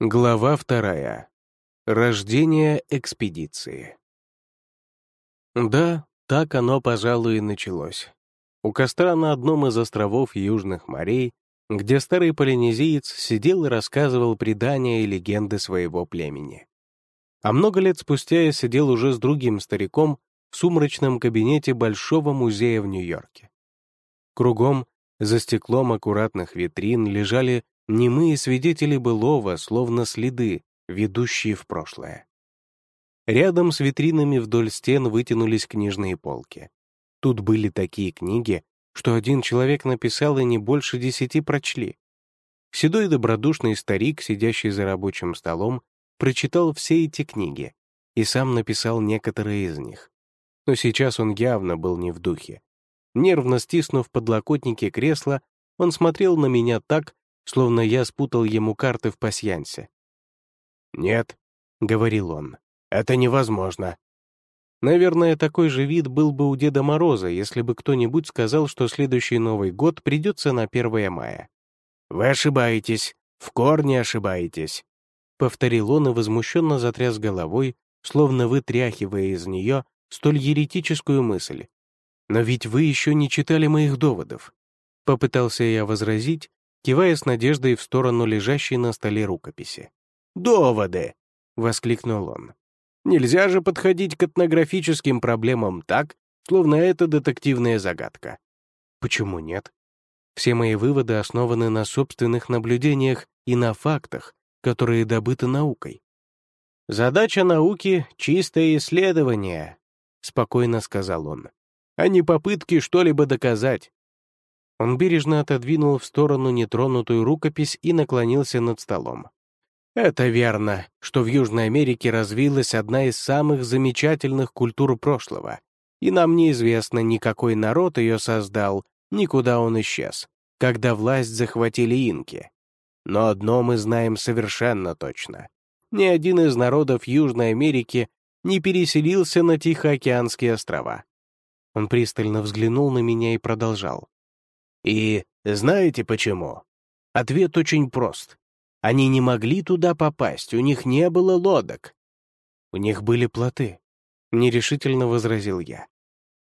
Глава вторая. Рождение экспедиции. Да, так оно, пожалуй, и началось. У костра на одном из островов Южных морей, где старый полинезиец сидел и рассказывал предания и легенды своего племени. А много лет спустя я сидел уже с другим стариком в сумрачном кабинете Большого музея в Нью-Йорке. Кругом, за стеклом аккуратных витрин, лежали немые свидетели былого, словно следы, ведущие в прошлое. Рядом с витринами вдоль стен вытянулись книжные полки. Тут были такие книги, что один человек написал и не больше десяти прочли. Седой добродушный старик, сидящий за рабочим столом, прочитал все эти книги и сам написал некоторые из них. Но сейчас он явно был не в духе. Нервно стиснув подлокотники кресла, он смотрел на меня так, словно я спутал ему карты в пасьянсе. «Нет», — говорил он, — «это невозможно». Наверное, такой же вид был бы у Деда Мороза, если бы кто-нибудь сказал, что следующий Новый год придется на 1 мая. «Вы ошибаетесь, в корне ошибаетесь», — повторил он и возмущенно затряс головой, словно вытряхивая из нее столь еретическую мысль. «Но ведь вы еще не читали моих доводов». Попытался я возразить, кивая с надеждой в сторону лежащей на столе рукописи. «Доводы!» — воскликнул он. «Нельзя же подходить к этнографическим проблемам так, словно это детективная загадка». «Почему нет?» Все мои выводы основаны на собственных наблюдениях и на фактах, которые добыты наукой. «Задача науки — чистое исследование», — спокойно сказал он, «а не попытки что-либо доказать. Он бережно отодвинул в сторону нетронутую рукопись и наклонился над столом. «Это верно, что в Южной Америке развилась одна из самых замечательных культур прошлого, и нам неизвестно, ни какой народ ее создал, никуда он исчез, когда власть захватили инки. Но одно мы знаем совершенно точно. Ни один из народов Южной Америки не переселился на Тихоокеанские острова. Он пристально взглянул на меня и продолжал. И знаете почему? Ответ очень прост. Они не могли туда попасть, у них не было лодок. У них были плоты, — нерешительно возразил я.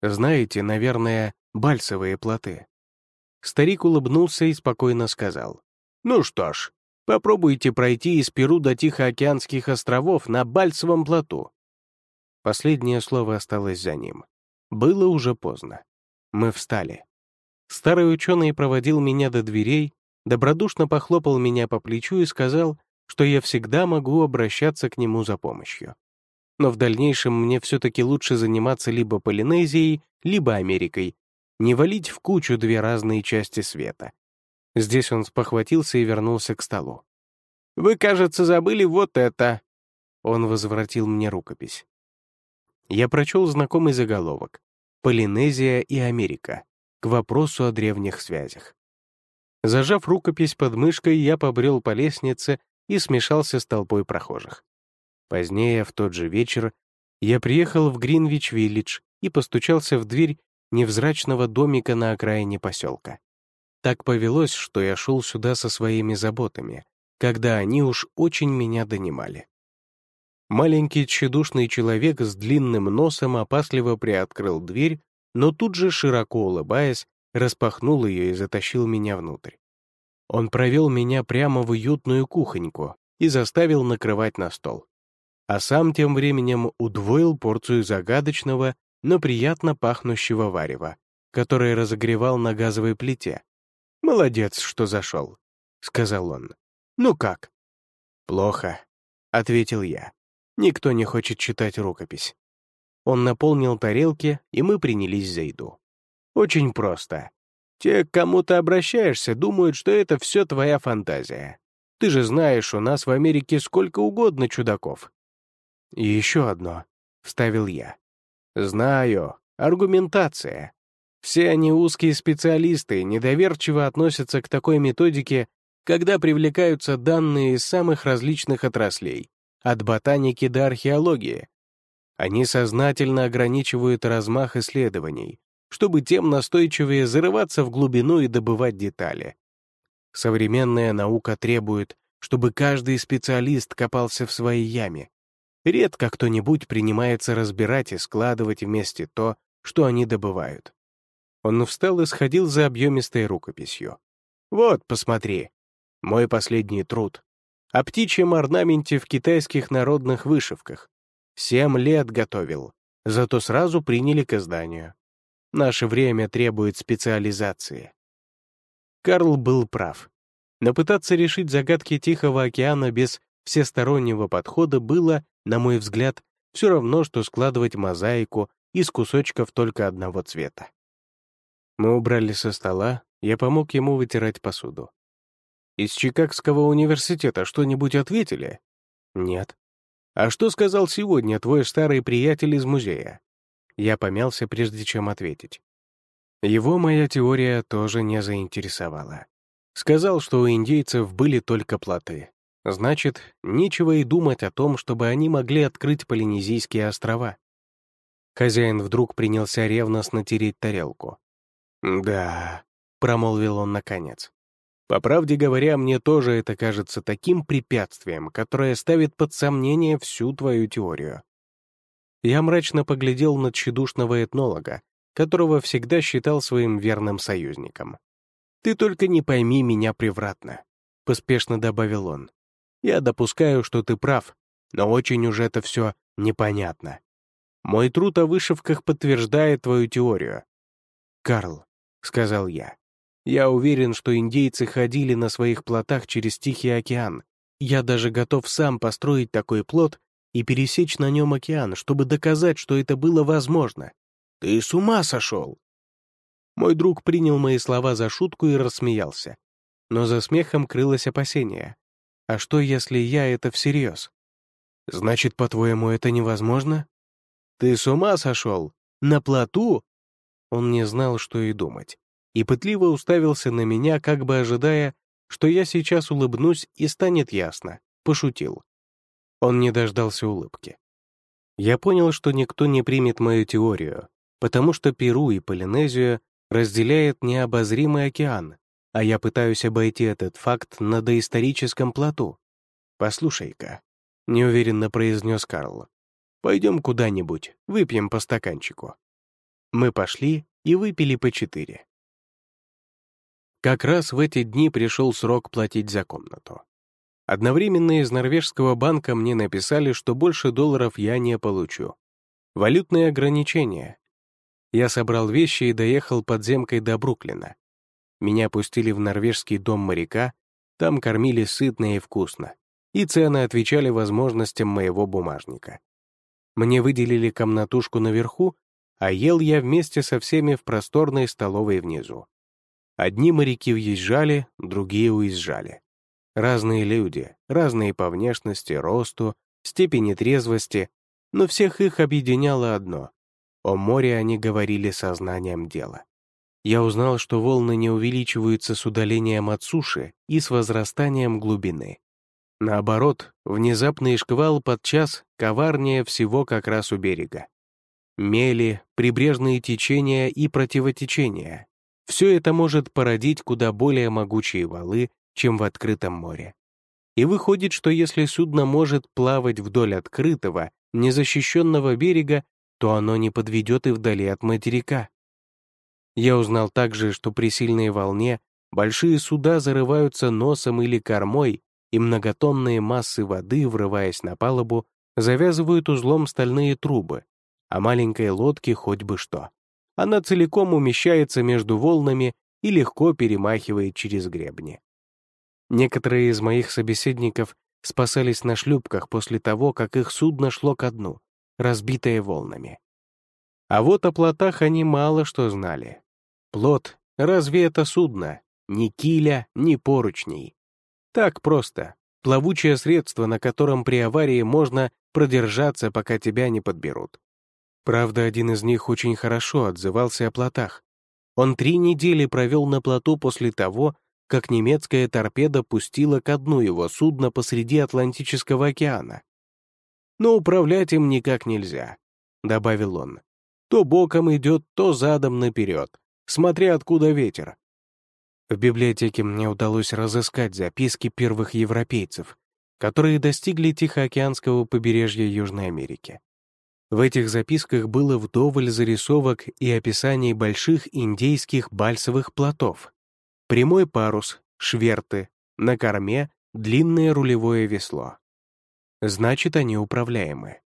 Знаете, наверное, бальсовые плоты. Старик улыбнулся и спокойно сказал. «Ну что ж, попробуйте пройти из Перу до Тихоокеанских островов на бальсовом плоту». Последнее слово осталось за ним. Было уже поздно. Мы встали. Старый ученый проводил меня до дверей, добродушно похлопал меня по плечу и сказал, что я всегда могу обращаться к нему за помощью. Но в дальнейшем мне все-таки лучше заниматься либо Полинезией, либо Америкой, не валить в кучу две разные части света. Здесь он спохватился и вернулся к столу. «Вы, кажется, забыли вот это!» Он возвратил мне рукопись. Я прочел знакомый заголовок «Полинезия и Америка» к вопросу о древних связях. Зажав рукопись под мышкой, я побрел по лестнице и смешался с толпой прохожих. Позднее, в тот же вечер, я приехал в Гринвич-Виллидж и постучался в дверь невзрачного домика на окраине поселка. Так повелось, что я шел сюда со своими заботами, когда они уж очень меня донимали. Маленький тщедушный человек с длинным носом опасливо приоткрыл дверь но тут же, широко улыбаясь, распахнул ее и затащил меня внутрь. Он провел меня прямо в уютную кухоньку и заставил накрывать на стол. А сам тем временем удвоил порцию загадочного, но приятно пахнущего варева, которое разогревал на газовой плите. «Молодец, что зашел», — сказал он. «Ну как?» «Плохо», — ответил я. «Никто не хочет читать рукопись». Он наполнил тарелки, и мы принялись за еду. Очень просто. Те, к кому ты обращаешься, думают, что это все твоя фантазия. Ты же знаешь, у нас в Америке сколько угодно чудаков. И еще одно, — вставил я. Знаю, аргументация. Все они узкие специалисты, недоверчиво относятся к такой методике, когда привлекаются данные из самых различных отраслей, от ботаники до археологии, они сознательно ограничивают размах исследований, чтобы тем настойчивее зарываться в глубину и добывать детали. Современная наука требует, чтобы каждый специалист копался в своей яме. Редко кто-нибудь принимается разбирать и складывать вместе то, что они добывают. Он встал и сходил за объемистой рукописью. «Вот, посмотри, мой последний труд. О птичьем орнаменте в китайских народных вышивках. Семь лет готовил, зато сразу приняли к изданию. Наше время требует специализации». Карл был прав. Но пытаться решить загадки Тихого океана без всестороннего подхода было, на мой взгляд, все равно, что складывать мозаику из кусочков только одного цвета. Мы убрали со стола, я помог ему вытирать посуду. «Из Чикагского университета что-нибудь ответили?» «Нет». «А что сказал сегодня твой старый приятель из музея?» Я помялся, прежде чем ответить. Его моя теория тоже не заинтересовала. Сказал, что у индейцев были только плоты. Значит, нечего и думать о том, чтобы они могли открыть Полинезийские острова. Хозяин вдруг принялся ревностно тереть тарелку. «Да», — промолвил он наконец. «По правде говоря, мне тоже это кажется таким препятствием, которое ставит под сомнение всю твою теорию». Я мрачно поглядел на тщедушного этнолога, которого всегда считал своим верным союзником. «Ты только не пойми меня превратно», — поспешно добавил он. «Я допускаю, что ты прав, но очень уж это все непонятно. Мой труд о вышивках подтверждает твою теорию. Карл, — сказал я. «Я уверен, что индейцы ходили на своих плотах через Тихий океан. Я даже готов сам построить такой плот и пересечь на нем океан, чтобы доказать, что это было возможно. Ты с ума сошел!» Мой друг принял мои слова за шутку и рассмеялся. Но за смехом крылось опасение. «А что, если я это всерьез?» «Значит, по-твоему, это невозможно?» «Ты с ума сошел? На плоту? Он не знал, что и думать, и пытливо уставился на меня, как бы ожидая, что я сейчас улыбнусь и станет ясно, пошутил. Он не дождался улыбки. Я понял, что никто не примет мою теорию, потому что Перу и Полинезию разделяет необозримый океан, а я пытаюсь обойти этот факт на доисторическом плоту. «Послушай-ка», — неуверенно произнес Карл, «пойдем куда-нибудь, выпьем по стаканчику». Мы пошли и выпили по четыре. Как раз в эти дни пришел срок платить за комнату. Одновременно из норвежского банка мне написали, что больше долларов я не получу. Валютные ограничения. Я собрал вещи и доехал подземкой до Бруклина. Меня пустили в норвежский дом моряка, там кормили сытно и вкусно, и цены отвечали возможностям моего бумажника. Мне выделили комнатушку наверху, а ел я вместе со всеми в просторной столовой внизу. Одни моряки въезжали, другие уезжали. Разные люди, разные по внешности, росту, степени трезвости, но всех их объединяло одно — о море они говорили сознанием дела. Я узнал, что волны не увеличиваются с удалением от суши и с возрастанием глубины. Наоборот, внезапный шквал подчас коварнее всего как раз у берега мели, прибрежные течения и противотечения. Все это может породить куда более могучие валы, чем в открытом море. И выходит, что если судно может плавать вдоль открытого, незащищенного берега, то оно не подведет и вдали от материка. Я узнал также, что при сильной волне большие суда зарываются носом или кормой, и многотонные массы воды, врываясь на палубу, завязывают узлом стальные трубы, а маленькой лодке хоть бы что. Она целиком умещается между волнами и легко перемахивает через гребни. Некоторые из моих собеседников спасались на шлюпках после того, как их судно шло ко дну, разбитое волнами. А вот о плотах они мало что знали. Плот — разве это судно? Ни киля, ни поручней. Так просто. Плавучее средство, на котором при аварии можно продержаться, пока тебя не подберут. Правда, один из них очень хорошо отзывался о плотах. Он три недели провел на плоту после того, как немецкая торпеда пустила ко дну его судно посреди Атлантического океана. «Но управлять им никак нельзя», — добавил он. «То боком идет, то задом наперед, смотря откуда ветер. В библиотеке мне удалось разыскать записки первых европейцев, которые достигли Тихоокеанского побережья Южной Америки. В этих записках было вдоволь зарисовок и описаний больших индейских бальсовых плотов. Прямой парус, шверты, на корме длинное рулевое весло. Значит, они управляемы.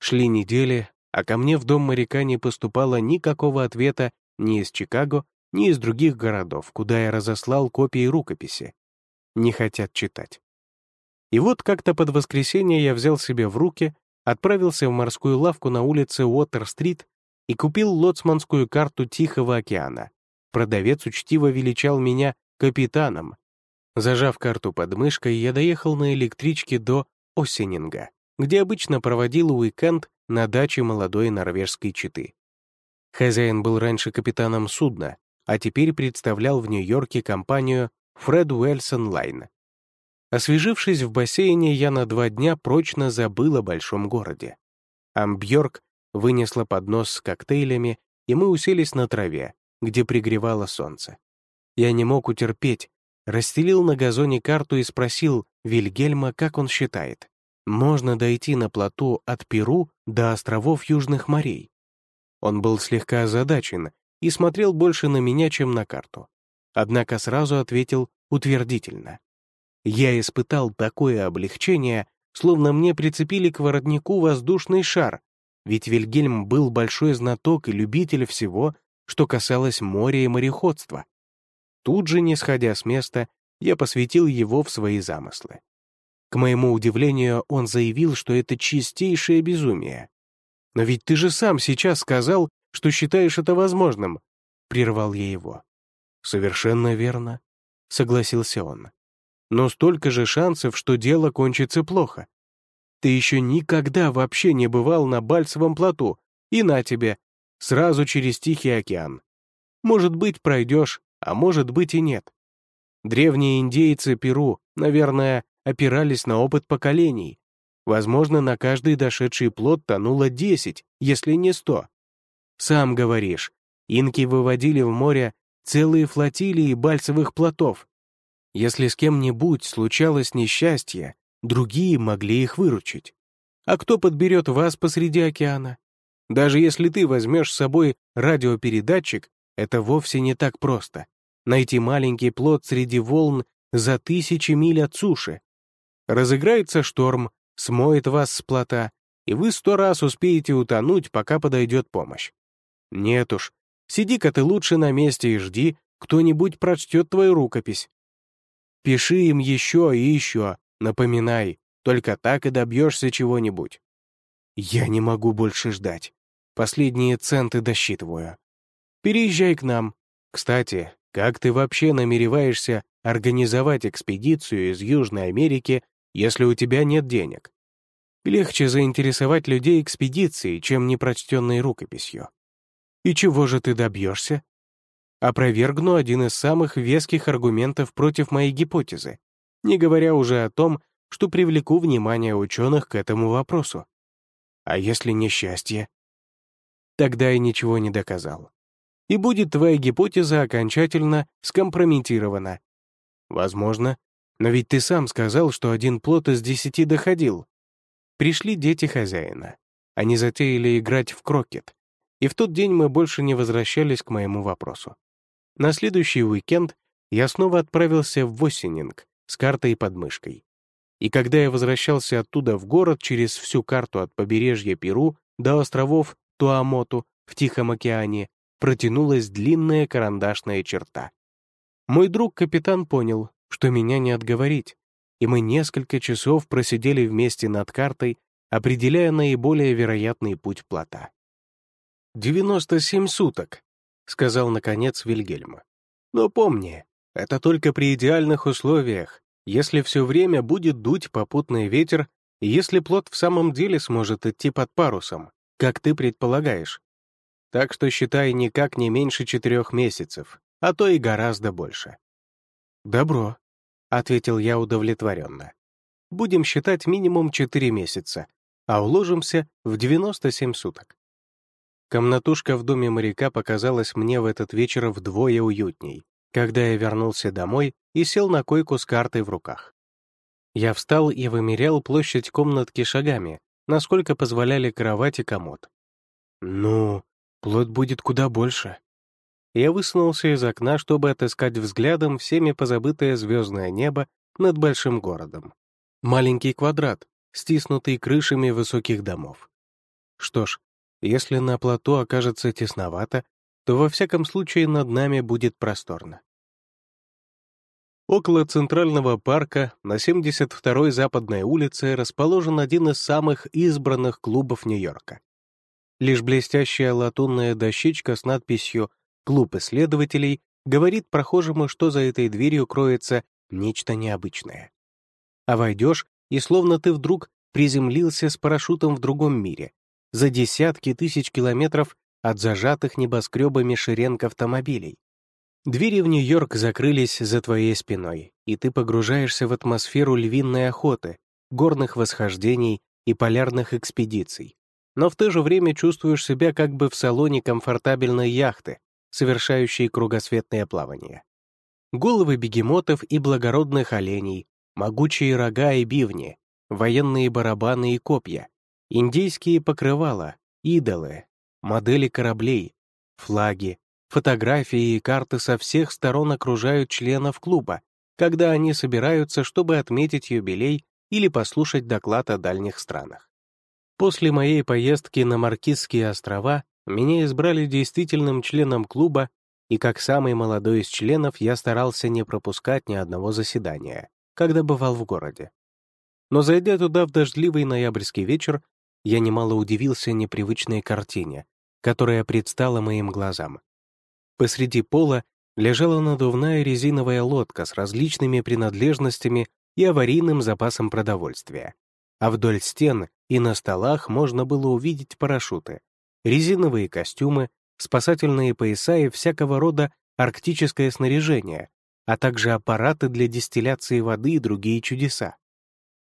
Шли недели, а ко мне в дом моряка не поступало никакого ответа ни из Чикаго, ни из других городов, куда я разослал копии рукописи. Не хотят читать. И вот как-то под воскресенье я взял себе в руки, отправился в морскую лавку на улице Уотер-стрит и купил лоцманскую карту Тихого океана. Продавец учтиво величал меня капитаном. Зажав карту под мышкой, я доехал на электричке до Оссининга, где обычно проводил уикенд на даче молодой норвежской четы. Хозяин был раньше капитаном судна, а теперь представлял в Нью-Йорке компанию Фред Ольсен Лайн. Освежившись в бассейне, я на два дня прочно забыл о большом городе. Амбьорк вынесла поднос с коктейлями, и мы уселись на траве, где пригревало солнце. Я не мог утерпеть, расстелил на газоне карту и спросил Вильгельма, как он считает, можно дойти на плоту от Перу до островов Южных морей. Он был слегка озадачен и смотрел больше на меня, чем на карту. Однако сразу ответил утвердительно. Я испытал такое облегчение, словно мне прицепили к воротнику воздушный шар, ведь Вильгельм был большой знаток и любитель всего, что касалось моря и мореходства. Тут же, не сходя с места, я посвятил его в свои замыслы. К моему удивлению, он заявил, что это чистейшее безумие. «Но ведь ты же сам сейчас сказал, что считаешь это возможным», — прервал я его. «Совершенно верно», — согласился он. «Но столько же шансов, что дело кончится плохо. Ты еще никогда вообще не бывал на Бальцевом плоту, и на тебе, сразу через Тихий океан. Может быть, пройдешь, а может быть и нет. Древние индейцы Перу, наверное, опирались на опыт поколений. Возможно, на каждый дошедший плод тонуло 10, если не 100. Сам говоришь, инки выводили в море целые флотилии бальцевых плотов. Если с кем-нибудь случалось несчастье, другие могли их выручить. А кто подберет вас посреди океана? Даже если ты возьмешь с собой радиопередатчик, это вовсе не так просто. Найти маленький плод среди волн за тысячи миль от суши. Разыграется шторм, смоет вас с плота, и вы сто раз успеете утонуть, пока подойдет помощь. Нет уж, сиди-ка ты лучше на месте и жди, кто-нибудь прочтет твою рукопись. Пиши им еще и еще, напоминай, только так и добьешься чего-нибудь. Я не могу больше ждать. Последние центы досчитываю. Переезжай к нам. Кстати, как ты вообще намереваешься организовать экспедицию из Южной Америки если у тебя нет денег. Легче заинтересовать людей экспедицией, чем непрочтенной рукописью. И чего же ты добьешься? Опровергну один из самых веских аргументов против моей гипотезы, не говоря уже о том, что привлеку внимание ученых к этому вопросу. А если несчастье? Тогда я ничего не доказал. И будет твоя гипотеза окончательно скомпрометирована. Возможно, но ведь ты сам сказал, что один плод из десяти доходил. Пришли дети хозяина. Они затеяли играть в крокет. И в тот день мы больше не возвращались к моему вопросу. На следующий уикенд я снова отправился в Восенинг с картой под мышкой. И когда я возвращался оттуда в город через всю карту от побережья Перу до островов Туамоту в Тихом океане, протянулась длинная карандашная черта. Мой друг-капитан понял, что меня не отговорить, и мы несколько часов просидели вместе над картой, определяя наиболее вероятный путь плота. «Девяносто семь суток», — сказал, наконец, Вильгельма. «Но помни, это только при идеальных условиях, если все время будет дуть попутный ветер и если плот в самом деле сможет идти под парусом, как ты предполагаешь. Так что считай никак не меньше четырех месяцев, а то и гораздо больше. «Добро», — ответил я удовлетворенно. «Будем считать минимум 4 месяца, а уложимся в 97 суток». Комнатушка в доме моряка показалась мне в этот вечер вдвое уютней. когда я вернулся домой и сел на койку с картой в руках. Я встал и вымерял площадь комнатки шагами, насколько позволяли кровать и комод. «Ну, плод будет куда больше». Я высунулся из окна, чтобы отыскать взглядом всеми позабытое звездное небо над большим городом. Маленький квадрат, стиснутый крышами высоких домов. Что ж, если на плато окажется тесновато, то во всяком случае над нами будет просторно. Около Центрального парка на 72-й Западной улице расположен один из самых избранных клубов Нью-Йорка. Лишь блестящая латунная дощечка с надписью «Клуб исследователей» говорит прохожему, что за этой дверью кроется нечто необычное. А войдешь, и словно ты вдруг приземлился с парашютом в другом мире, за десятки тысяч километров от зажатых небоскребами шеренг автомобилей. Двери в Нью-Йорк закрылись за твоей спиной, и ты погружаешься в атмосферу львиной охоты, горных восхождений и полярных экспедиций. Но в то же время чувствуешь себя как бы в салоне комфортабельной яхты, совершающей кругосветное плавание. Головы бегемотов и благородных оленей, могучие рога и бивни, военные барабаны и копья, индийские покрывала, идолы, модели кораблей, флаги, Фотографии и карты со всех сторон окружают членов клуба, когда они собираются, чтобы отметить юбилей или послушать доклад о дальних странах. После моей поездки на Маркизские острова меня избрали действительным членом клуба, и как самый молодой из членов я старался не пропускать ни одного заседания, когда бывал в городе. Но зайдя туда в дождливый ноябрьский вечер, я немало удивился непривычной картине, которая предстала моим глазам. Посреди пола лежала надувная резиновая лодка с различными принадлежностями и аварийным запасом продовольствия. А вдоль стен и на столах можно было увидеть парашюты, резиновые костюмы, спасательные пояса и всякого рода арктическое снаряжение, а также аппараты для дистилляции воды и другие чудеса.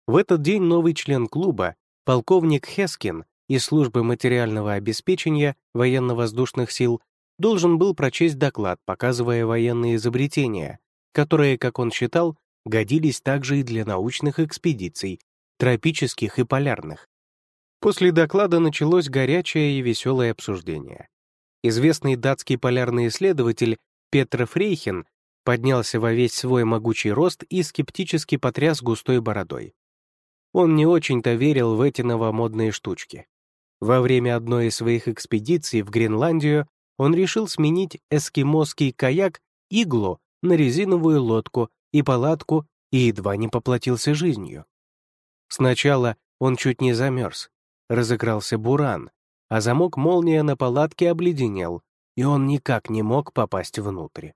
В этот день новый член клуба, полковник Хескин из службы материального обеспечения военно-воздушных сил, должен был прочесть доклад, показывая военные изобретения, которые, как он считал, годились также и для научных экспедиций, тропических и полярных. После доклада началось горячее и веселое обсуждение. Известный датский полярный исследователь Петр Фрейхен поднялся во весь свой могучий рост и скептически потряс густой бородой. Он не очень-то верил в эти новомодные штучки. Во время одной из своих экспедиций в Гренландию он решил сменить эскимосский каяк иглу на резиновую лодку и палатку и едва не поплатился жизнью. Сначала он чуть не замерз, разыгрался буран, а замок молния на палатке обледенел, и он никак не мог попасть внутрь.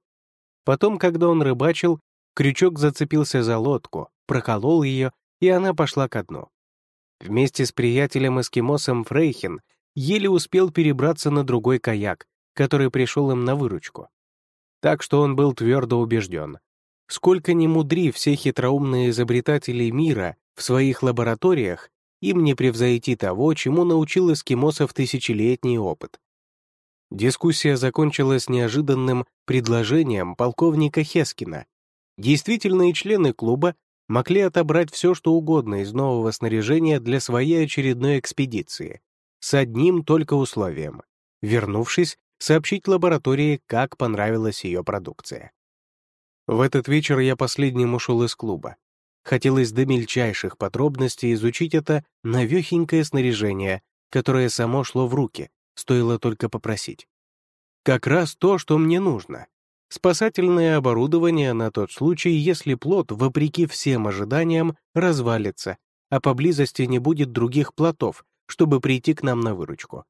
Потом, когда он рыбачил, крючок зацепился за лодку, проколол ее, и она пошла ко дну. Вместе с приятелем-эскимосом Фрейхен еле успел перебраться на другой каяк, который пришел им на выручку. Так что он был твердо убежден. Сколько ни мудри все хитроумные изобретатели мира в своих лабораториях, им не превзойти того, чему научил эскимосов тысячелетний опыт. Дискуссия закончилась неожиданным предложением полковника Хескина. Действительные члены клуба могли отобрать все, что угодно из нового снаряжения для своей очередной экспедиции, с одним только условием. Вернувшись, сообщить лаборатории, как понравилась ее продукция. В этот вечер я последним ушел из клуба. Хотелось до мельчайших подробностей изучить это навехенькое снаряжение, которое само шло в руки, стоило только попросить. Как раз то, что мне нужно. Спасательное оборудование на тот случай, если плот, вопреки всем ожиданиям, развалится, а поблизости не будет других плотов, чтобы прийти к нам на выручку.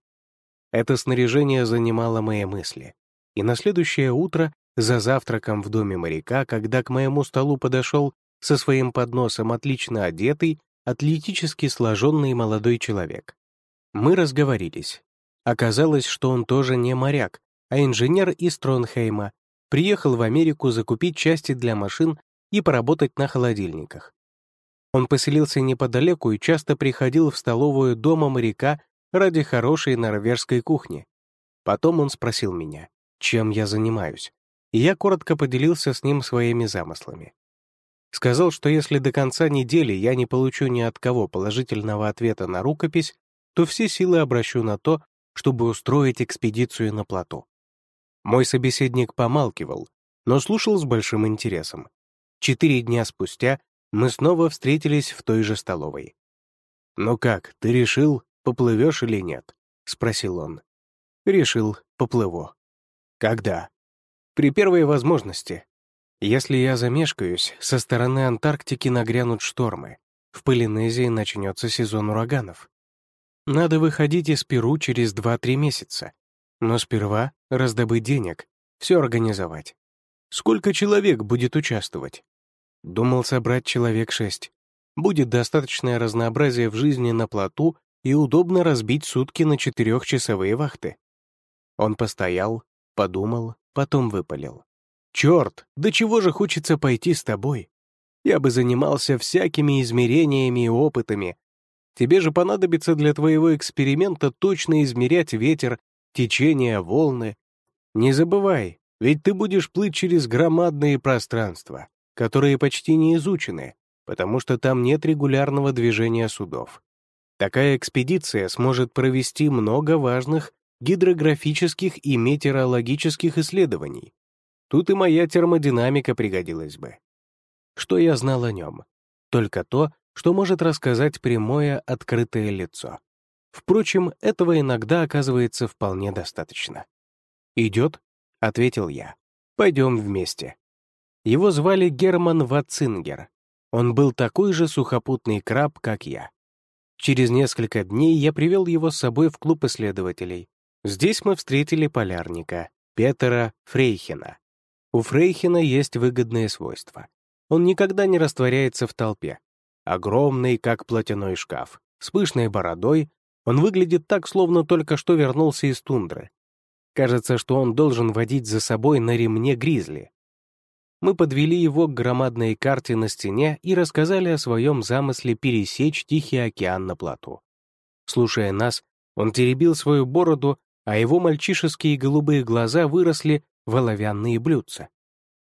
Это снаряжение занимало мои мысли. И на следующее утро, за завтраком в доме моряка, когда к моему столу подошел со своим подносом отлично одетый, атлетически сложенный молодой человек. Мы разговорились. Оказалось, что он тоже не моряк, а инженер из Тронхейма, приехал в Америку закупить части для машин и поработать на холодильниках. Он поселился неподалеку и часто приходил в столовую дома моряка ради хорошей норвежской кухни. Потом он спросил меня, чем я занимаюсь. и я коротко поделился с ним своими замыслами. Сказал, что если до конца недели я не получу ни от кого положительного ответа на рукопись, то все силы обращу на то, чтобы устроить экспедицию на плоту. Мой собеседник помалкивал, но слушал с большим интересом. Четыре дня спустя мы снова встретились в той же столовой. «Ну как, ты решил, поплывешь или нет?» — спросил он. «Решил, поплыву». «Когда?» «При первой возможности. Если я замешкаюсь, со стороны Антарктики нагрянут штормы. В Полинезии начнется сезон ураганов. Надо выходить из Перу через 2-3 месяца. Но сперва раздобыть денег, все организовать. Сколько человек будет участвовать? Думал собрать человек шесть. Будет достаточное разнообразие в жизни на плоту и удобно разбить сутки на четырехчасовые вахты. Он постоял, подумал, потом выпалил. «Черт, до чего же хочется пойти с тобой? Я бы занимался всякими измерениями и опытами. Тебе же понадобится для твоего эксперимента точно измерять ветер, течение, волны. Не забывай, ведь ты будешь плыть через громадные пространства, которые почти не изучены, потому что там нет регулярного движения судов. Такая экспедиция сможет провести много важных гидрографических и метеорологических исследований, Тут и моя термодинамика пригодилась бы. Что я знал о нем? Только то, что может рассказать прямое, открытое лицо. Впрочем, этого иногда оказывается вполне достаточно. «Идет?» — ответил я. «Пойдем вместе». Его звали Герман Ватцингер. Он был такой же сухопутный краб, как я. Через несколько дней я привел его с собой в клуб исследователей. Здесь мы встретили полярника, Петера Фрейхена. У Фрейхена есть выгодные свойства. Он никогда не растворяется в толпе. Огромный, как платяной шкаф, с пышной бородой, он выглядит так, словно только что вернулся из тундры. Кажется, что он должен водить за собой на ремне гризли. Мы подвели его к громадной карте на стене и рассказали о своем замысле пересечь Тихий океан на плоту. Слушая нас, он теребил свою бороду, а его мальчишеские голубые глаза выросли в оловянные блюдца.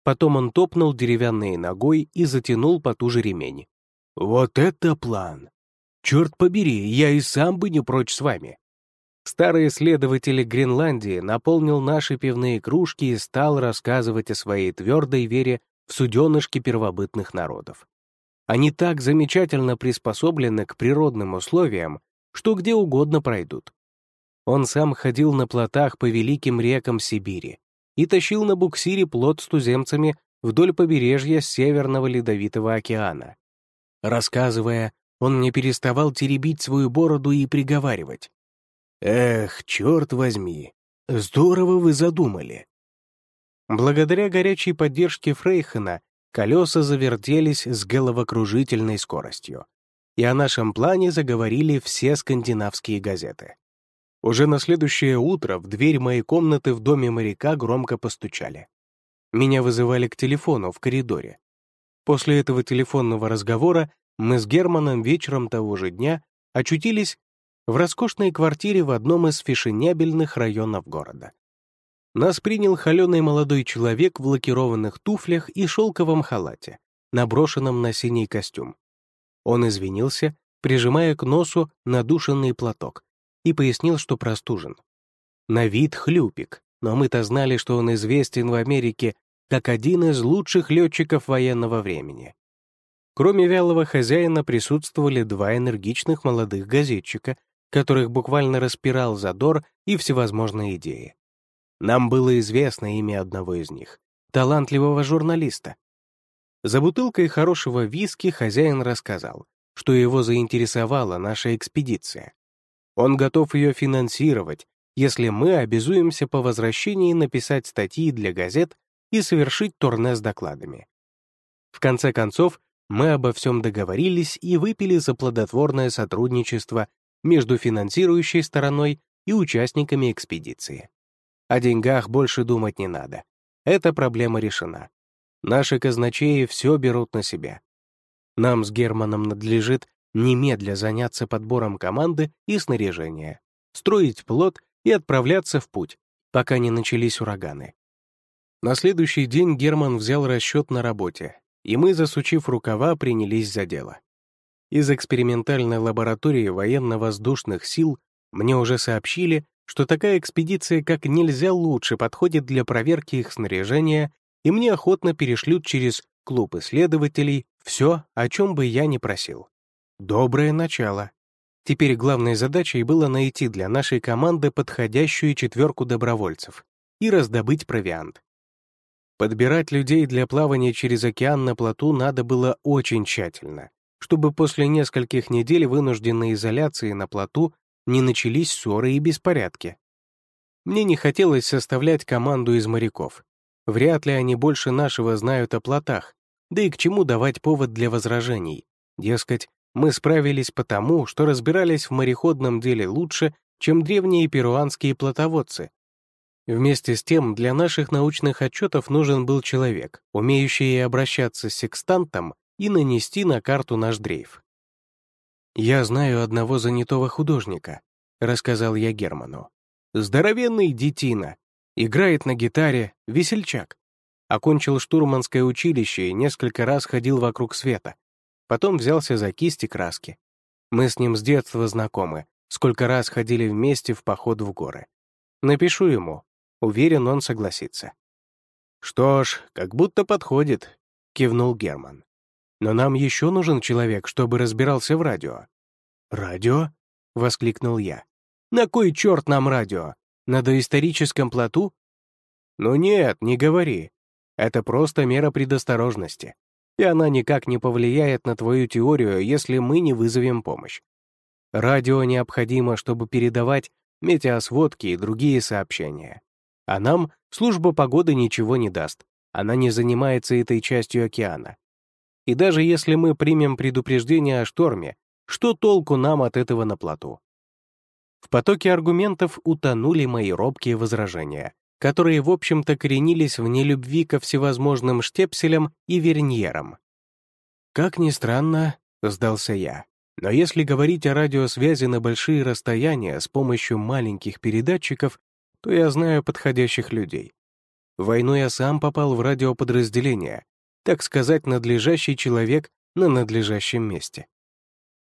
Потом он топнул деревянной ногой и затянул потуже ремень. «Вот это план! Черт побери, я и сам бы не прочь с вами!» Старый исследователь Гренландии наполнил наши пивные кружки и стал рассказывать о своей твердой вере в суденышки первобытных народов. Они так замечательно приспособлены к природным условиям, что где угодно пройдут. Он сам ходил на плотах по великим рекам Сибири, и тащил на буксире плот с туземцами вдоль побережья Северного Ледовитого океана. Рассказывая, он не переставал теребить свою бороду и приговаривать. «Эх, черт возьми, здорово вы задумали». Благодаря горячей поддержке Фрейхена колеса завертелись с головокружительной скоростью, и о нашем плане заговорили все скандинавские газеты. Уже на следующее утро в дверь моей комнаты в доме моряка громко постучали. Меня вызывали к телефону в коридоре. После этого телефонного разговора мы с Германом вечером того же дня очутились в роскошной квартире в одном из фешенебельных районов города. Нас принял холеный молодой человек в лакированных туфлях и шелковом халате, наброшенном на синий костюм. Он извинился, прижимая к носу надушенный платок, и пояснил, что простужен. На вид хлюпик, но мы-то знали, что он известен в Америке как один из лучших летчиков военного времени. Кроме вялого хозяина присутствовали два энергичных молодых газетчика, которых буквально распирал задор и всевозможные идеи. Нам было известно имя одного из них — талантливого журналиста. За бутылкой хорошего виски хозяин рассказал, что его заинтересовала наша экспедиция. Он готов ее финансировать, если мы обязуемся по возвращении написать статьи для газет и совершить турне с докладами. В конце концов, мы обо всем договорились и выпили за плодотворное сотрудничество между финансирующей стороной и участниками экспедиции. О деньгах больше думать не надо. Эта проблема решена. Наши казначеи все берут на себя. Нам с Германом надлежит немедля заняться подбором команды и снаряжения, строить плот и отправляться в путь, пока не начались ураганы. На следующий день Герман взял расчет на работе, и мы, засучив рукава, принялись за дело. Из экспериментальной лаборатории военно-воздушных сил мне уже сообщили, что такая экспедиция как нельзя лучше подходит для проверки их снаряжения, и мне охотно перешлют через клуб исследователей все, о чем бы я ни просил. Доброе начало. Теперь главной задачей было найти для нашей команды подходящую четверку добровольцев и раздобыть провиант. Подбирать людей для плавания через океан на плоту надо было очень тщательно, чтобы после нескольких недель вынужденной изоляции на плоту не начались ссоры и беспорядки. Мне не хотелось составлять команду из моряков. Вряд ли они больше нашего знают о плотах, да и к чему давать повод для возражений. Дескать, мы справились потому, что разбирались в мореходном деле лучше, чем древние перуанские плотоводцы. Вместе с тем, для наших научных отчетов нужен был человек, умеющий обращаться с секстантом и нанести на карту наш дрейф. «Я знаю одного занятого художника», — рассказал я Герману. «Здоровенный детина. Играет на гитаре, весельчак. Окончил штурманское училище и несколько раз ходил вокруг света. Потом взялся за кисти краски. Мы с ним с детства знакомы, сколько раз ходили вместе в поход в горы. Напишу ему. Уверен, он согласится. «Что ж, как будто подходит», — кивнул Герман. «Но нам еще нужен человек, чтобы разбирался в радио». «Радио?» — воскликнул я. «На кой черт нам радио? На доисторическом плоту?» «Ну нет, не говори. Это просто мера предосторожности и она никак не повлияет на твою теорию, если мы не вызовем помощь. Радио необходимо, чтобы передавать метеосводки и другие сообщения. А нам служба погоды ничего не даст, она не занимается этой частью океана. И даже если мы примем предупреждение о шторме, что толку нам от этого на плоту? В потоке аргументов утонули мои робкие возражения которые, в общем-то, коренились в нелюбви ко всевозможным штепселям и верньерам. «Как ни странно», — сдался я, «но если говорить о радиосвязи на большие расстояния с помощью маленьких передатчиков, то я знаю подходящих людей. В войну я сам попал в радиоподразделение, так сказать, надлежащий человек на надлежащем месте.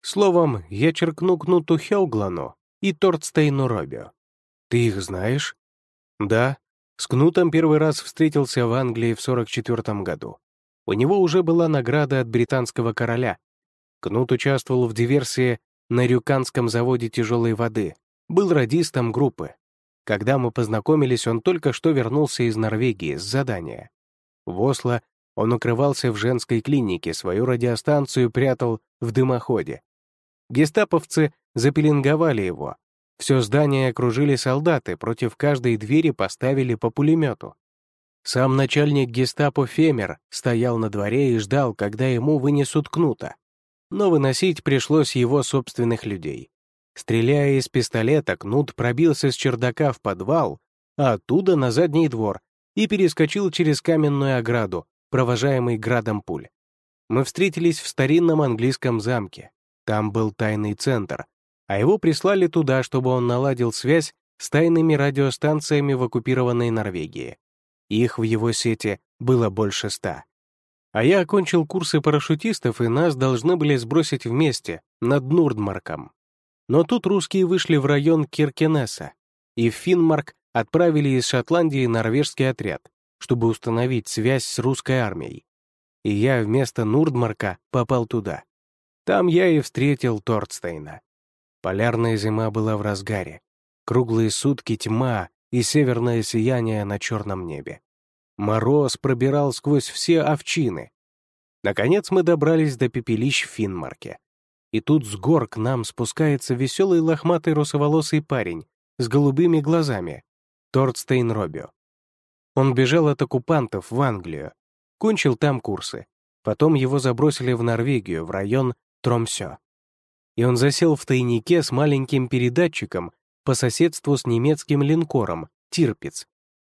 Словом, я черкну Кнуту Хелглану и Тортстейну Робио. Ты их знаешь? Да, с Кнутом первый раз встретился в Англии в 44 году. У него уже была награда от британского короля. Кнут участвовал в диверсии на Рюканском заводе тяжелой воды, был радистом группы. Когда мы познакомились, он только что вернулся из Норвегии с задания. В Осло он укрывался в женской клинике, свою радиостанцию прятал в дымоходе. Гестаповцы запеленговали его, все здание окружили солдаты, против каждой двери поставили по пулемету. Сам начальник гестапо Фемер стоял на дворе и ждал, когда ему вынесут кнута. Но выносить пришлось его собственных людей. Стреляя из пистолета, кнут пробился с чердака в подвал, а оттуда на задний двор и перескочил через каменную ограду, провожаемый градом пуль. Мы встретились в старинном английском замке. Там был тайный центр, а его прислали туда, чтобы он наладил связь с тайными радиостанциями в оккупированной Норвегии. Их в его сети было больше ста. А я окончил курсы парашютистов, и нас должны были сбросить вместе, над Нурдмарком. Но тут русские вышли в район Киркенеса, и в Финмарк отправили из Шотландии норвежский отряд, чтобы установить связь с русской армией. И я вместо Нурдмарка попал туда. Там я и встретил Тортстейна. Полярная зима была в разгаре. Круглые сутки тьма и северное сияние на черном небе. Мороз пробирал сквозь все овчины. Наконец мы добрались до пепелищ в Финмарке. И тут с гор к нам спускается веселый лохматый русоволосый парень с голубыми глазами, Тортстейн Робио. Он бежал от оккупантов в Англию, кончил там курсы. Потом его забросили в Норвегию, в район Тромсё и он засел в тайнике с маленьким передатчиком по соседству с немецким линкором «Тирпиц».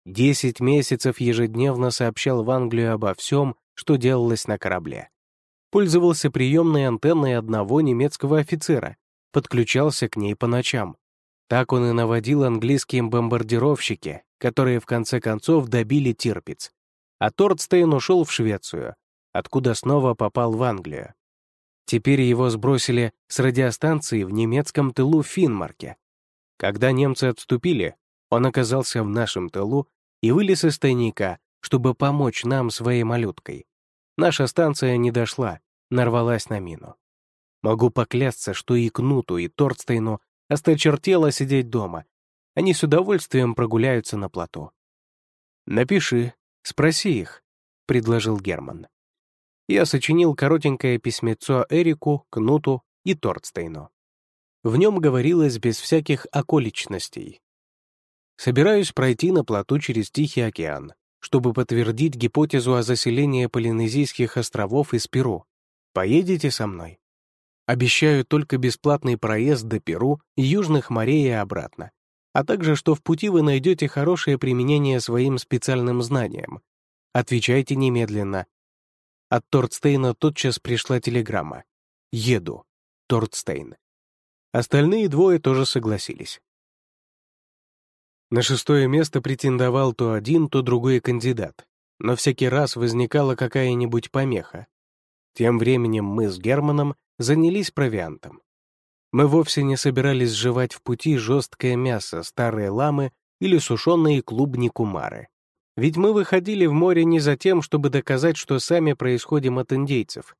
Десять месяцев ежедневно сообщал в Англию обо всем, что делалось на корабле. Пользовался приемной антенной одного немецкого офицера, подключался к ней по ночам. Так он и наводил английские бомбардировщики которые в конце концов добили Тирпиц, а Тортстейн ушел в Швецию, откуда снова попал в Англию. Теперь его сбросили с радиостанции в немецком тылу Финмарке. Когда немцы отступили, он оказался в нашем тылу и вылез из тайника, чтобы помочь нам своей малюткой. Наша станция не дошла, нарвалась на мину. Могу поклясться, что и Кнуту, и Торстейну осточертело сидеть дома. Они с удовольствием прогуляются на плато. «Напиши, спроси их», — предложил Герман. Я сочинил коротенькое письмецо Эрику, Кнуту и Торстейну. В нем говорилось без всяких околичностей. Собираюсь пройти на плоту через Тихий океан, чтобы подтвердить гипотезу о заселении Полинезийских островов из Перу. Поедете со мной? Обещаю только бесплатный проезд до Перу, Южных морей и обратно, а также, что в пути вы найдете хорошее применение своим специальным знаниям. Отвечайте немедленно. От Тортстейна тотчас пришла телеграмма. «Еду. Тортстейн». Остальные двое тоже согласились. На шестое место претендовал то один, то другой кандидат, но всякий раз возникала какая-нибудь помеха. Тем временем мы с Германом занялись провиантом. Мы вовсе не собирались жевать в пути жесткое мясо, старые ламы или сушеные клубни кумары. Ведь мы выходили в море не за тем, чтобы доказать, что сами происходим от индейцев.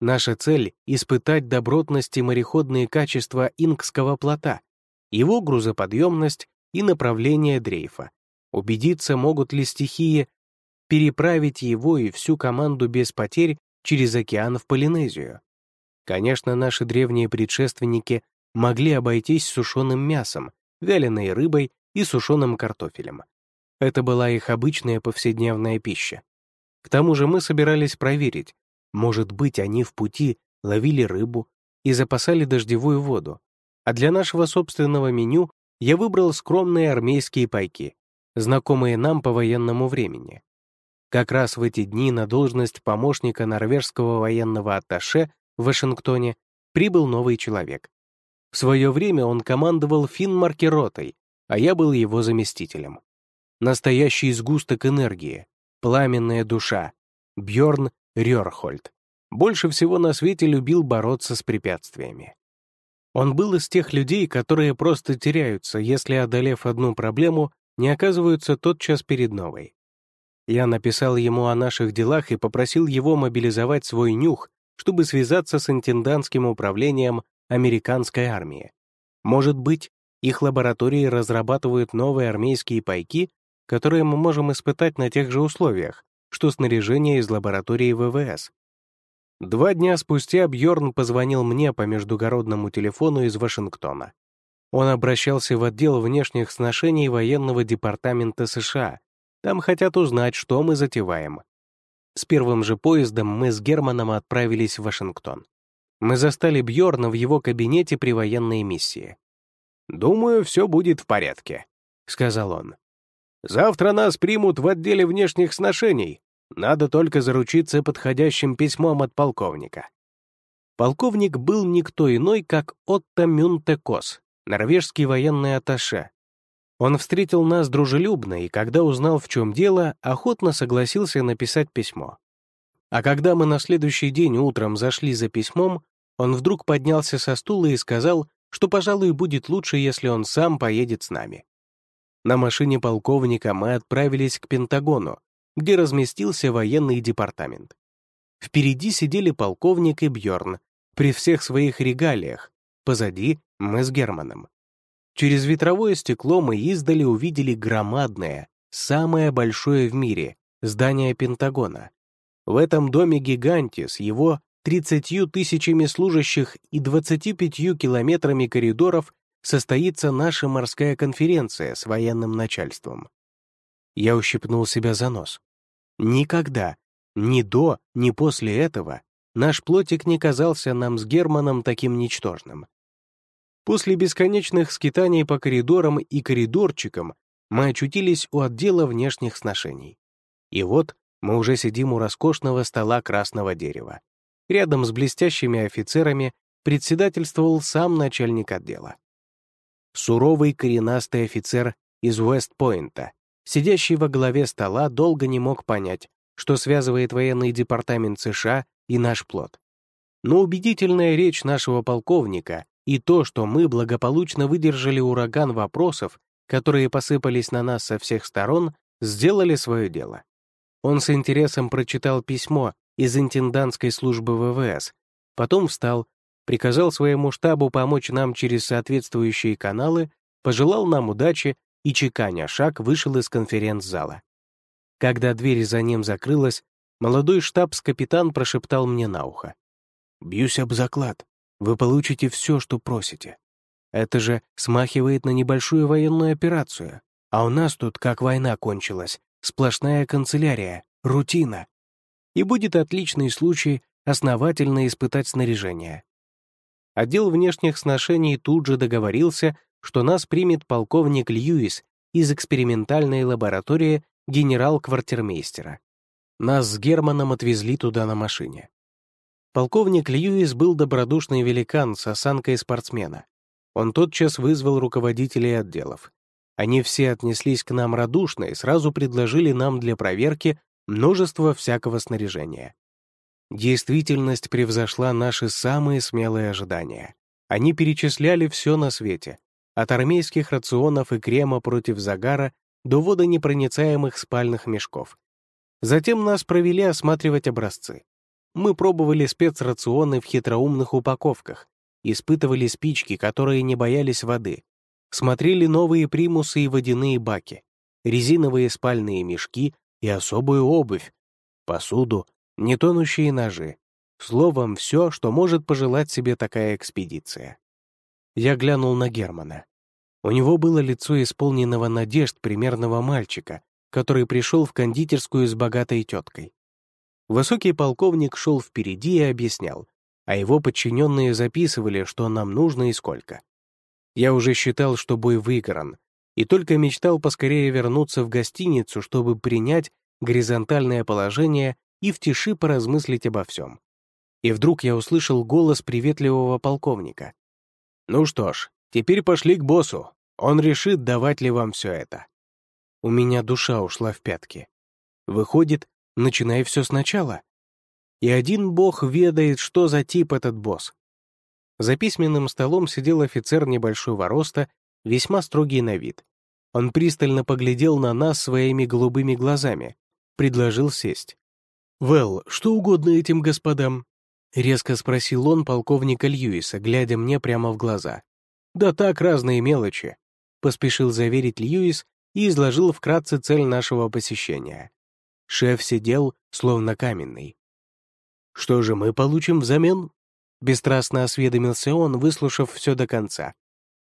Наша цель — испытать добротность и мореходные качества инкского плота, его грузоподъемность и направление дрейфа. Убедиться, могут ли стихии переправить его и всю команду без потерь через океан в Полинезию. Конечно, наши древние предшественники могли обойтись сушеным мясом, вяленой рыбой и сушеным картофелем. Это была их обычная повседневная пища. К тому же мы собирались проверить, может быть, они в пути ловили рыбу и запасали дождевую воду, а для нашего собственного меню я выбрал скромные армейские пайки, знакомые нам по военному времени. Как раз в эти дни на должность помощника норвежского военного атташе в Вашингтоне прибыл новый человек. В свое время он командовал финмаркеротой, а я был его заместителем. Настоящий сгусток энергии, пламенная душа, Бьорн Рёрхольд. Больше всего на свете любил бороться с препятствиями. Он был из тех людей, которые просто теряются, если, одолев одну проблему, не оказываются тотчас перед новой. Я написал ему о наших делах и попросил его мобилизовать свой нюх, чтобы связаться с интендантским управлением американской армии. Может быть, их лаборатории разрабатывают новые армейские пайки, которые мы можем испытать на тех же условиях, что снаряжение из лаборатории ВВС. Два дня спустя Бьорн позвонил мне по междугородному телефону из Вашингтона. Он обращался в отдел внешних сношений военного департамента США. Там хотят узнать, что мы затеваем. С первым же поездом мы с Германом отправились в Вашингтон. Мы застали Бьорна в его кабинете при военной миссии. «Думаю, все будет в порядке», — сказал он. «Завтра нас примут в отделе внешних сношений, надо только заручиться подходящим письмом от полковника. Полковник был никто иной, как Отто Мюнтекос, норвежский военный атташе. Он встретил нас дружелюбно и, когда узнал, в чем дело, охотно согласился написать письмо. А когда мы на следующий день утром зашли за письмом, он вдруг поднялся со стула и сказал, что, пожалуй, будет лучше, если он сам поедет с нами. На машине полковника мы отправились к Пентагону, где разместился военный департамент. Впереди сидели полковник и Бьорн при всех своих регалиях, позади — мы с Германом. Через ветровое стекло мы издали увидели громадное, самое большое в мире, здание Пентагона. В этом доме-гиганте с его 30 тысячами служащих и 25 километрами коридоров состоится наша морская конференция с военным начальством. Я ущипнул себя за нос. Никогда, ни до, ни после этого, наш плотик не казался нам с Германом таким ничтожным. После бесконечных скитаний по коридорам и коридорчикам мы очутились у отдела внешних сношений. И вот мы уже сидим у роскошного стола красного дерева. Рядом с блестящими офицерами председательствовал сам начальник отдела. Суровый коренастый офицер из Уэст-Пойнта, сидящий во главе стола, долго не мог понять, что связывает военный департамент США и наш плод. Но убедительная речь нашего полковника и то, что мы благополучно выдержали ураган вопросов, которые посыпались на нас со всех сторон, сделали свое дело. Он с интересом прочитал письмо из интендантской службы ВВС, потом встал, приказал своему штабу помочь нам через соответствующие каналы, пожелал нам удачи и, чеканя шаг, вышел из конференц-зала. Когда дверь за ним закрылась, молодой штабс-капитан прошептал мне на ухо. «Бьюсь об заклад. Вы получите все, что просите. Это же смахивает на небольшую военную операцию. А у нас тут, как война кончилась, сплошная канцелярия, рутина. И будет отличный случай основательно испытать снаряжение. Отдел внешних сношений тут же договорился, что нас примет полковник Льюис из экспериментальной лаборатории генерал-квартирмейстера. Нас с Германом отвезли туда на машине. Полковник Льюис был добродушный великан с осанкой спортсмена. Он тотчас вызвал руководителей отделов. Они все отнеслись к нам радушно и сразу предложили нам для проверки множество всякого снаряжения. Действительность превзошла наши самые смелые ожидания. Они перечисляли все на свете, от армейских рационов и крема против загара до водонепроницаемых спальных мешков. Затем нас провели осматривать образцы. Мы пробовали спецрационы в хитроумных упаковках, испытывали спички, которые не боялись воды, смотрели новые примусы и водяные баки, резиновые спальные мешки и особую обувь, посуду, нетонущие ножи. Словом, все, что может пожелать себе такая экспедиция. Я глянул на Германа. У него было лицо исполненного надежд примерного мальчика, который пришел в кондитерскую с богатой теткой. Высокий полковник шел впереди и объяснял, а его подчиненные записывали, что нам нужно и сколько. Я уже считал, что бой выигран, и только мечтал поскорее вернуться в гостиницу, чтобы принять горизонтальное положение и в тиши поразмыслить обо всем. И вдруг я услышал голос приветливого полковника. Ну что ж, теперь пошли к боссу. Он решит, давать ли вам все это. У меня душа ушла в пятки. Выходит, начинай все сначала. И один бог ведает, что за тип этот босс. За письменным столом сидел офицер небольшого роста, весьма строгий на вид. Он пристально поглядел на нас своими голубыми глазами, предложил сесть. «Вэл, что угодно этим господам?» — резко спросил он полковника Льюиса, глядя мне прямо в глаза. «Да так, разные мелочи», — поспешил заверить Льюис и изложил вкратце цель нашего посещения. Шеф сидел, словно каменный. «Что же мы получим взамен?» — бесстрастно осведомился он, выслушав все до конца.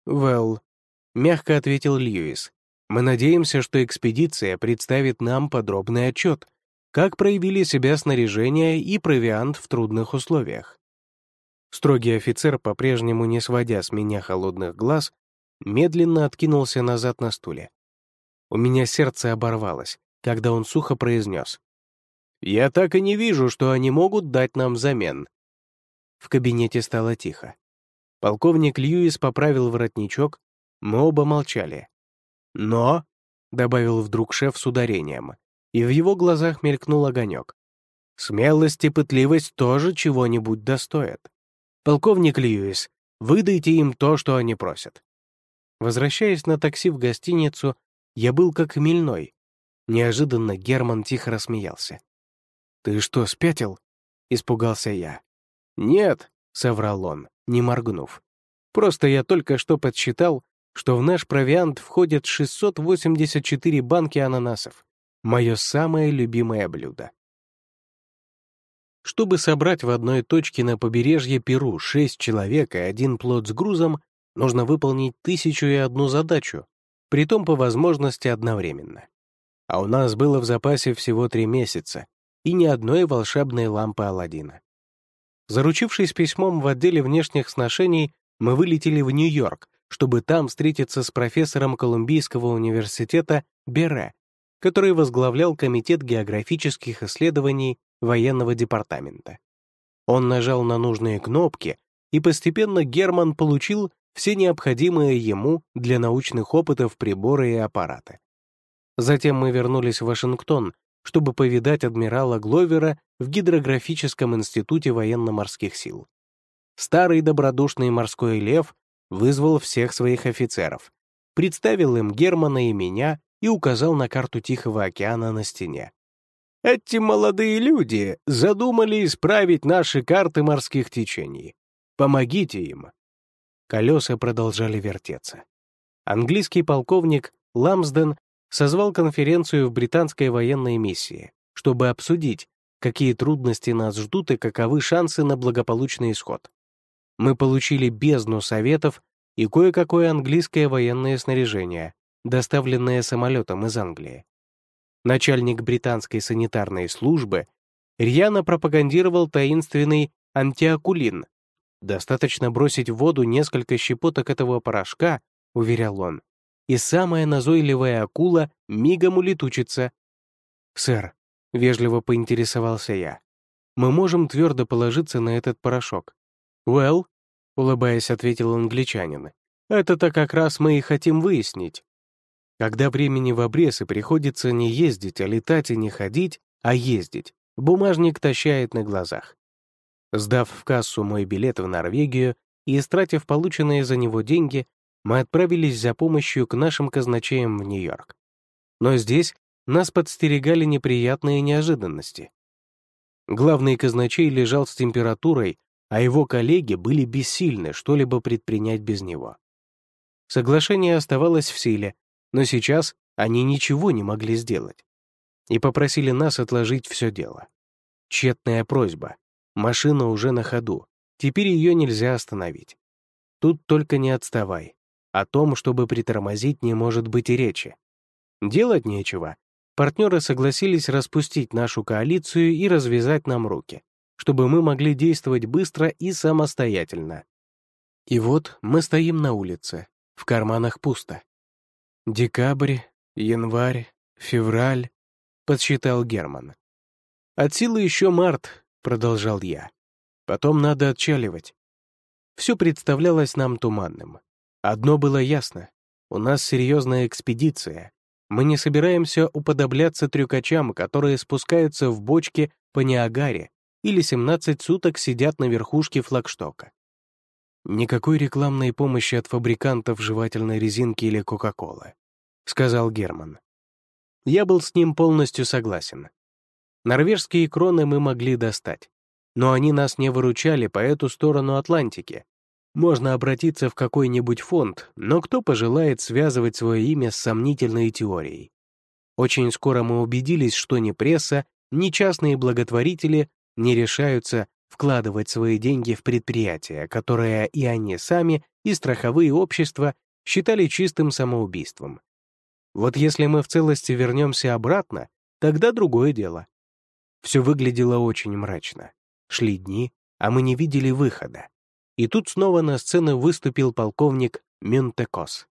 «Well», — мягко ответил Льюис, «мы надеемся, что экспедиция представит нам подробный отчет, как проявили себя снаряжение и провиант в трудных условиях. Строгий офицер, по-прежнему не сводя с меня холодных глаз, медленно откинулся назад на стуле. У меня сердце оборвалось, когда он сухо произнес. «Я так и не вижу, что они могут дать нам взамен». В кабинете стало тихо. Полковник Льюис поправил воротничок, мы оба молчали. «Но», — добавил вдруг шеф с ударением, и в его глазах мелькнул огонек. Смелость и пытливость тоже чего-нибудь достоят. Полковник Льюис, выдайте им то, что они просят. Возвращаясь на такси в гостиницу, я был как хмельной. Неожиданно Герман тихо рассмеялся. «Ты что, спятил?» — испугался я. «Нет», — соврал он, не моргнув. «Просто я только что подсчитал, что в наш провиант входят 684 банки ананасов мое самое любимое блюдо. Чтобы собрать в одной точке на побережье Перу шесть человек и один плод с грузом, нужно выполнить тысячу и одну задачу, притом по возможности одновременно. А у нас было в запасе всего три месяца и ни одной волшебной лампы Аладдина. Заручившись письмом в отделе внешних сношений, мы вылетели в Нью-Йорк, чтобы там встретиться с профессором Колумбийского университета Бере который возглавлял Комитет географических исследований военного департамента. Он нажал на нужные кнопки, и постепенно Герман получил все необходимые ему для научных опытов приборы и аппараты. Затем мы вернулись в Вашингтон, чтобы повидать адмирала Гловера в Гидрографическом институте военно-морских сил. Старый добродушный морской лев вызвал всех своих офицеров, представил им Германа и меня и указал на карту Тихого океана на стене. «Эти молодые люди задумали исправить наши карты морских течений. Помогите им». Колеса продолжали вертеться. Английский полковник Ламсден созвал конференцию в британской военной миссии, чтобы обсудить, какие трудности нас ждут и каковы шансы на благополучный исход. Мы получили бездну советов и кое-какое английское военное снаряжение, доставленное самолетом из Англии. Начальник британской санитарной службы рьяно пропагандировал таинственный антиакулин. Достаточно бросить в воду несколько щепоток этого порошка, уверял он, и самая назойливая акула мигом улетучится. «Сэр», — вежливо поинтересовался я, «мы можем твердо положиться на этот порошок». «Well», — улыбаясь, ответил англичанин, «это-то как раз мы и хотим выяснить. Когда времени в обрез и приходится не ездить, а летать и не ходить, а ездить, бумажник тащает на глазах. Сдав в кассу мой билет в Норвегию и истратив полученные за него деньги, мы отправились за помощью к нашим казначеям в Нью-Йорк. Но здесь нас подстерегали неприятные неожиданности. Главный казначей лежал с температурой, а его коллеги были бессильны что-либо предпринять без него. Соглашение оставалось в силе, но сейчас они ничего не могли сделать. И попросили нас отложить все дело. Тщетная просьба. Машина уже на ходу. Теперь ее нельзя остановить. Тут только не отставай. О том, чтобы притормозить, не может быть и речи. Делать нечего. Партнеры согласились распустить нашу коалицию и развязать нам руки, чтобы мы могли действовать быстро и самостоятельно. И вот мы стоим на улице, в карманах пусто. Декабрь, январь, февраль, подсчитал Герман. От силы еще март, продолжал я. Потом надо отчаливать. Все представлялось нам туманным. Одно было ясно. У нас серьезная экспедиция. Мы не собираемся уподобляться трюкачам, которые спускаются в бочке по Ниагаре или 17 суток сидят на верхушке флагштока. Никакой рекламной помощи от фабрикантов жевательной резинки или Кока-Колы, сказал Герман. Я был с ним полностью согласен. Норвежские кроны мы могли достать, но они нас не выручали по эту сторону Атлантики, можно обратиться в какой-нибудь фонд, но кто пожелает связывать свое имя с сомнительной теорией? Очень скоро мы убедились, что ни пресса, ни частные благотворители не решаются вкладывать свои деньги в предприятия, которые и они сами, и страховые общества считали чистым самоубийством. Вот если мы в целости вернемся обратно, тогда другое дело. Все выглядело очень мрачно. Шли дни, а мы не видели выхода. И тут снова на сцену выступил полковник Мюнтекос.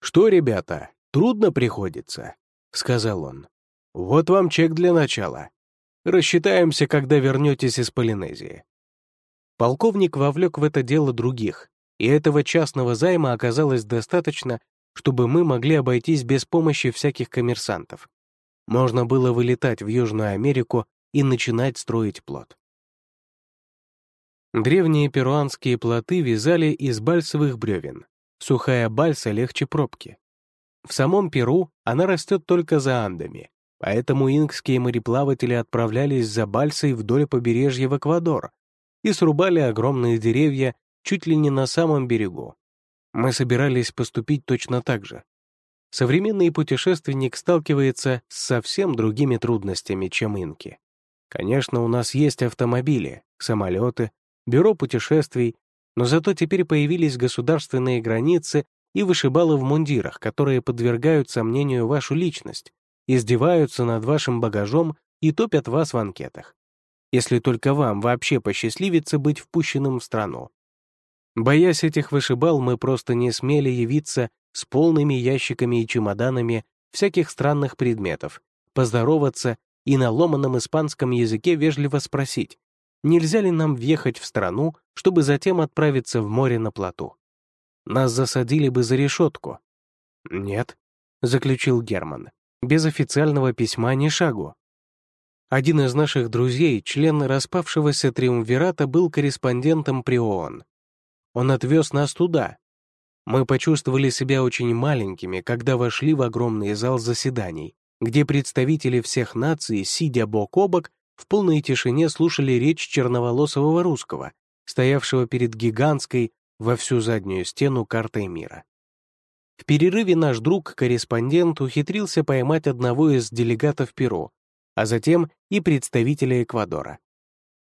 «Что, ребята, трудно приходится», — сказал он. «Вот вам чек для начала. Рассчитаемся, когда вернетесь из Полинезии». Полковник вовлек в это дело других, и этого частного займа оказалось достаточно, чтобы мы могли обойтись без помощи всяких коммерсантов. Можно было вылетать в Южную Америку и начинать строить плод. Древние перуанские плоты вязали из бальсовых бревен. Сухая бальса легче пробки. В самом Перу она растет только за Андами, поэтому инкские мореплаватели отправлялись за бальсой вдоль побережья в Эквадор и срубали огромные деревья чуть ли не на самом берегу. Мы собирались поступить точно так же. Современный путешественник сталкивается с совсем другими трудностями, чем инки. Конечно, у нас есть автомобили, самолеты, бюро путешествий, но зато теперь появились государственные границы и вышибалы в мундирах, которые подвергают сомнению вашу личность, издеваются над вашим багажом и топят вас в анкетах. Если только вам вообще посчастливится быть впущенным в страну. Боясь этих вышибал, мы просто не смели явиться с полными ящиками и чемоданами всяких странных предметов, поздороваться и на ломаном испанском языке вежливо спросить, нельзя ли нам въехать в страну, чтобы затем отправиться в море на плоту. нас засадили бы за решетку». «Нет», — заключил Герман, — «без официального письма ни шагу». Один из наших друзей, член распавшегося триумвирата, был корреспондентом при ООН. Он отвез нас туда. Мы почувствовали себя очень маленькими, когда вошли в огромный зал заседаний, где представители всех наций, сидя бок о бок, в полной тишине слушали речь черноволосого русского, стоявшего перед гигантской во всю заднюю стену картой мира. В перерыве наш друг-корреспондент ухитрился поймать одного из делегатов Перу, а затем и представителя Эквадора.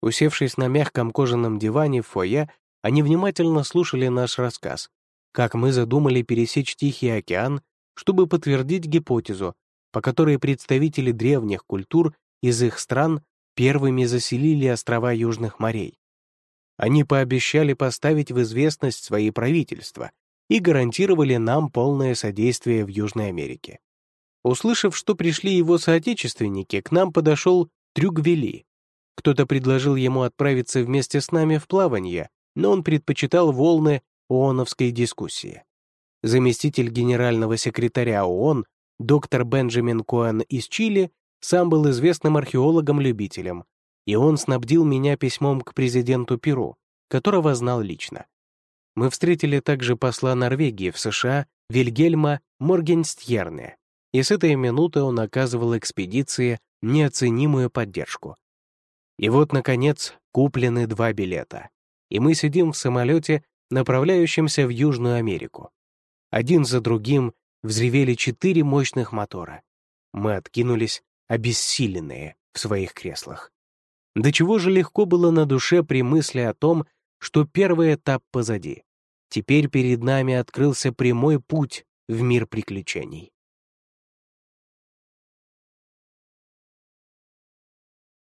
Усевшись на мягком кожаном диване в фойе, они внимательно слушали наш рассказ, как мы задумали пересечь Тихий океан, чтобы подтвердить гипотезу, по которой представители древних культур из их стран первыми заселили острова Южных морей. Они пообещали поставить в известность свои правительства и гарантировали нам полное содействие в Южной Америке. Услышав, что пришли его соотечественники, к нам подошел Трюгвели. Кто-то предложил ему отправиться вместе с нами в плавание, но он предпочитал волны ООНовской дискуссии. Заместитель генерального секретаря ООН, доктор Бенджамин Коэн из Чили, сам был известным археологом-любителем, и он снабдил меня письмом к президенту Перу, которого знал лично. Мы встретили также посла Норвегии в США Вильгельма Моргенстьерне, и с этой минуты он оказывал экспедиции неоценимую поддержку. И вот, наконец, куплены два билета, и мы сидим в самолете, направляющемся в Южную Америку. Один за другим взревели четыре мощных мотора. Мы откинулись, обессиленные в своих креслах. До чего же легко было на душе при мысли о том, что первый этап позади. Теперь перед нами открылся прямой путь в мир приключений.